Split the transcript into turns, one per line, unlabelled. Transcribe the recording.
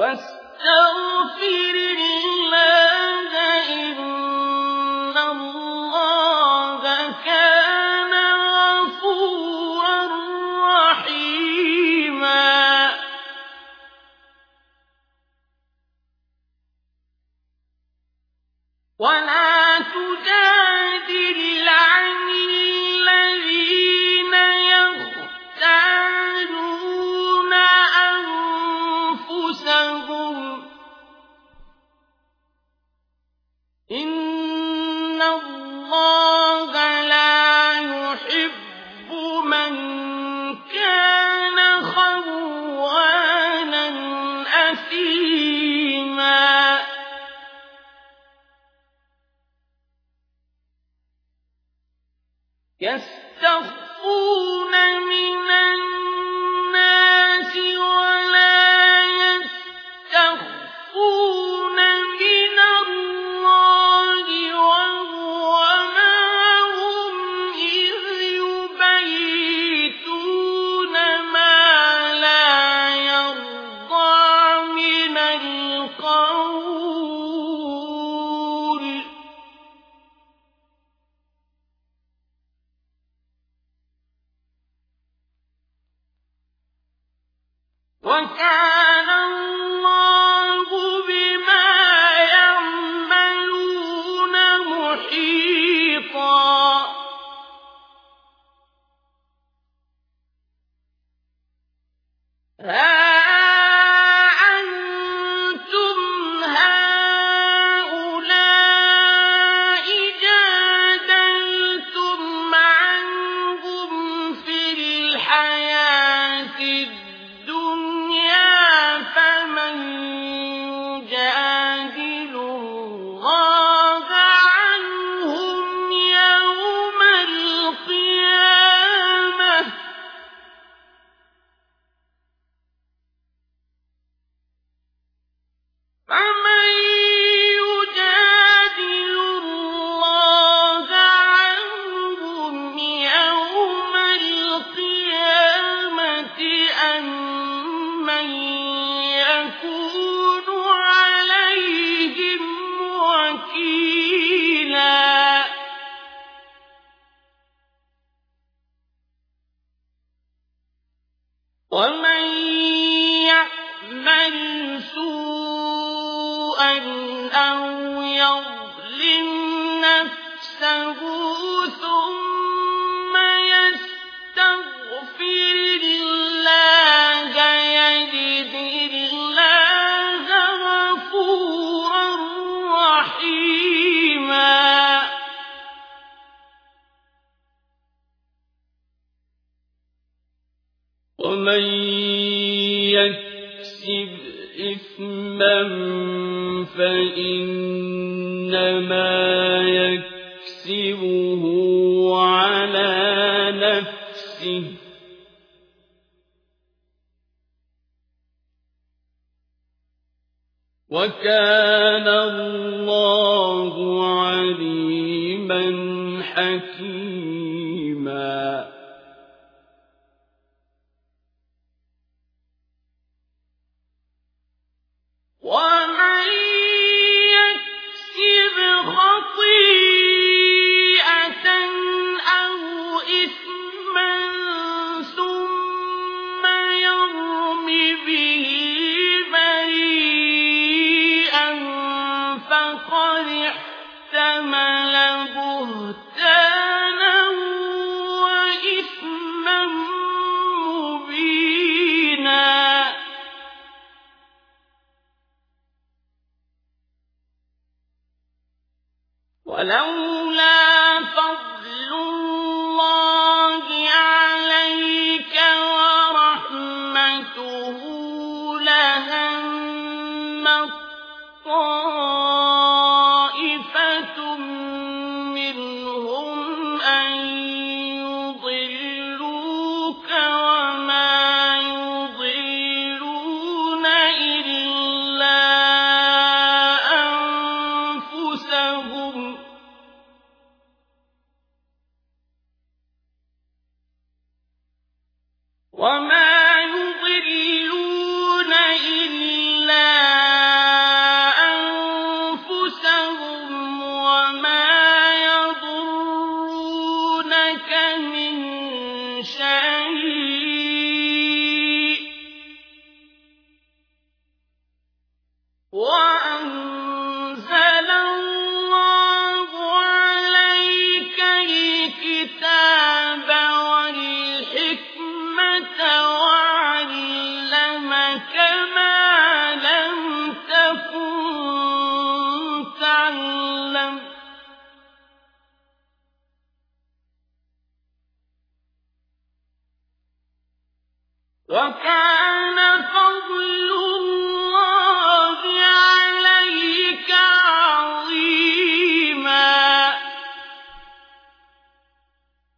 واستغفر الله إن الله كان غفورا رحيما. ولا تجاهل يستخفون من وكان أو يظلم نفسه ثم يستغفر الله يجد الله غفورا رحيما ومن يكسب إثما فإنما يكسبه على نفسه. وكان الله عليما حكيما. قد احتمل بهتانا وكان